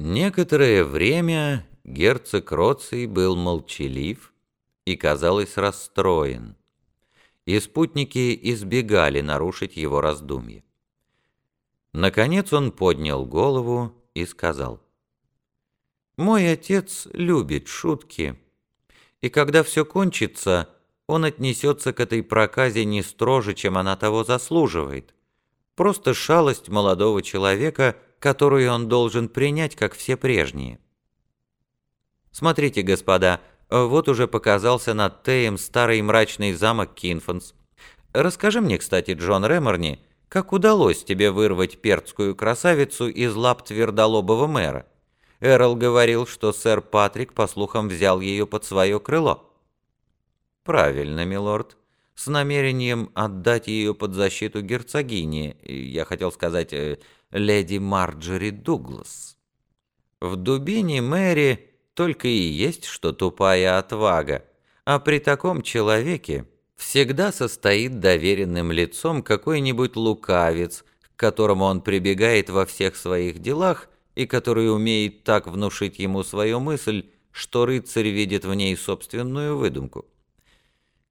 Некоторое время герцог Роций был молчалив и, казалось, расстроен, и спутники избегали нарушить его раздумье. Наконец он поднял голову и сказал, «Мой отец любит шутки, и когда все кончится, он отнесется к этой проказе не строже, чем она того заслуживает. Просто шалость молодого человека — которую он должен принять, как все прежние. Смотрите, господа, вот уже показался над Теем старый мрачный замок Кинфанс. Расскажи мне, кстати, Джон Реморни, как удалось тебе вырвать перцкую красавицу из лап твердолобого мэра? Эрл говорил, что сэр Патрик, по слухам, взял ее под свое крыло. Правильно, милорд. С намерением отдать ее под защиту герцогини, я хотел сказать, э, леди Марджери Дуглас. В дубине Мэри только и есть что тупая отвага, а при таком человеке всегда состоит доверенным лицом какой-нибудь лукавец, к которому он прибегает во всех своих делах и который умеет так внушить ему свою мысль, что рыцарь видит в ней собственную выдумку.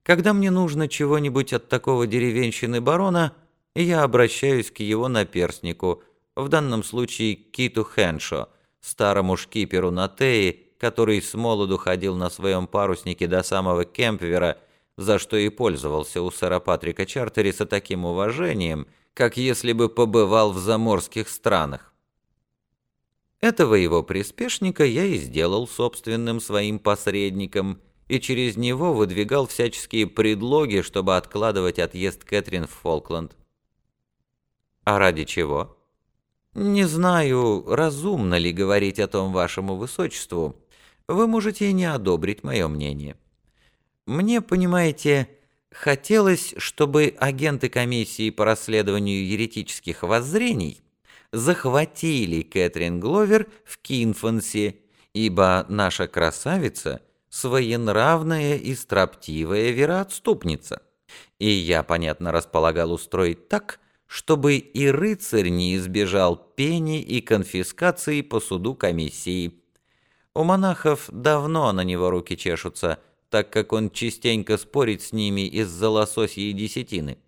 Когда мне нужно чего-нибудь от такого деревенщины барона, я обращаюсь к его наперснику, в данном случае Киту Хеншо, старому шкиперу на Теи, который с молоду ходил на своем паруснике до самого Кемпвера, за что и пользовался у сэра Патрика Чартериса таким уважением, как если бы побывал в заморских странах. Этого его приспешника я и сделал собственным своим посредником, и через него выдвигал всяческие предлоги, чтобы откладывать отъезд Кэтрин в Фолкленд. А ради чего? «Не знаю, разумно ли говорить о том вашему высочеству. Вы можете не одобрить мое мнение. Мне, понимаете, хотелось, чтобы агенты комиссии по расследованию еретических воззрений захватили Кэтрин Гловер в Кинфансе, ибо наша красавица — своенравная и строптивая вероотступница. И я, понятно, располагал устроить так, чтобы и рыцарь не избежал пени и конфискации по суду комиссии. У монахов давно на него руки чешутся, так как он частенько спорит с ними из-за лососьей десятины.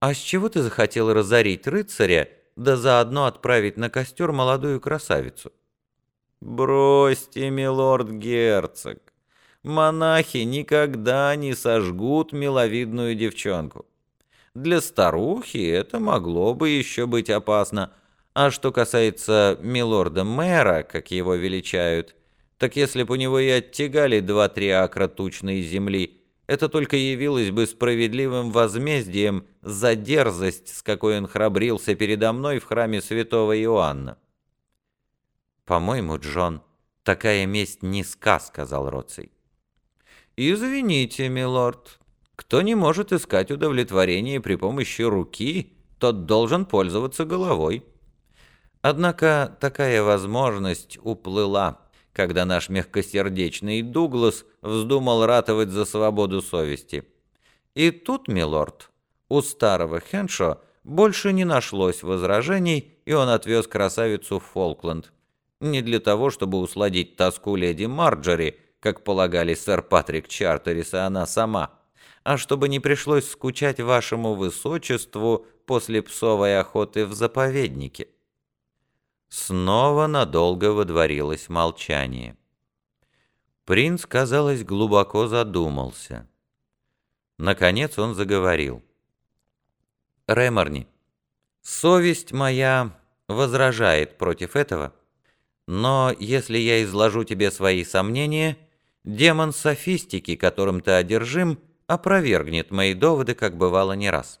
«А с чего ты захотел разорить рыцаря, да заодно отправить на костер молодую красавицу?» «Бросьте, милорд-герцог, монахи никогда не сожгут миловидную девчонку. Для старухи это могло бы еще быть опасно. А что касается милорда-мэра, как его величают, так если бы у него и оттягали два-три акра тучной земли, это только явилось бы справедливым возмездием за дерзость, с какой он храбрился передо мной в храме святого Иоанна. «По-моему, Джон, такая месть низка», — сказал Роций. «Извините, милорд, кто не может искать удовлетворение при помощи руки, тот должен пользоваться головой. Однако такая возможность уплыла, когда наш мягкосердечный Дуглас вздумал ратовать за свободу совести. И тут, милорд, у старого Хеншо больше не нашлось возражений, и он отвез красавицу в Фолкленд. Не для того, чтобы усладить тоску леди Марджори, как полагали сэр Патрик Чартерис и она сама, а чтобы не пришлось скучать вашему высочеству после псовой охоты в заповеднике». Снова надолго водворилось молчание. Принц, казалось, глубоко задумался. Наконец он заговорил. «Реморни, совесть моя возражает против этого, но если я изложу тебе свои сомнения, демон софистики, которым ты одержим, опровергнет мои доводы, как бывало не раз.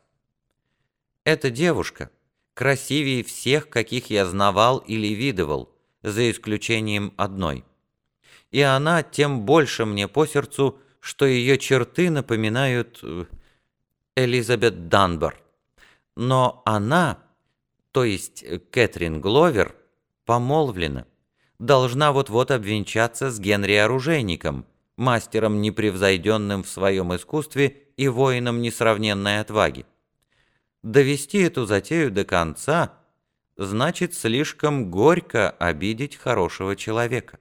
Эта девушка красивее всех, каких я знавал или видывал, за исключением одной. И она тем больше мне по сердцу, что ее черты напоминают э, Элизабет Данбар. Но она, то есть Кэтрин Гловер, помолвлена, должна вот-вот обвенчаться с Генри Оружейником – мастером непревзойденным в своем искусстве и воином несравненной отваги. Довести эту затею до конца значит слишком горько обидеть хорошего человека.